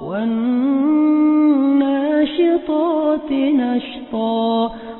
والناشطات نشطا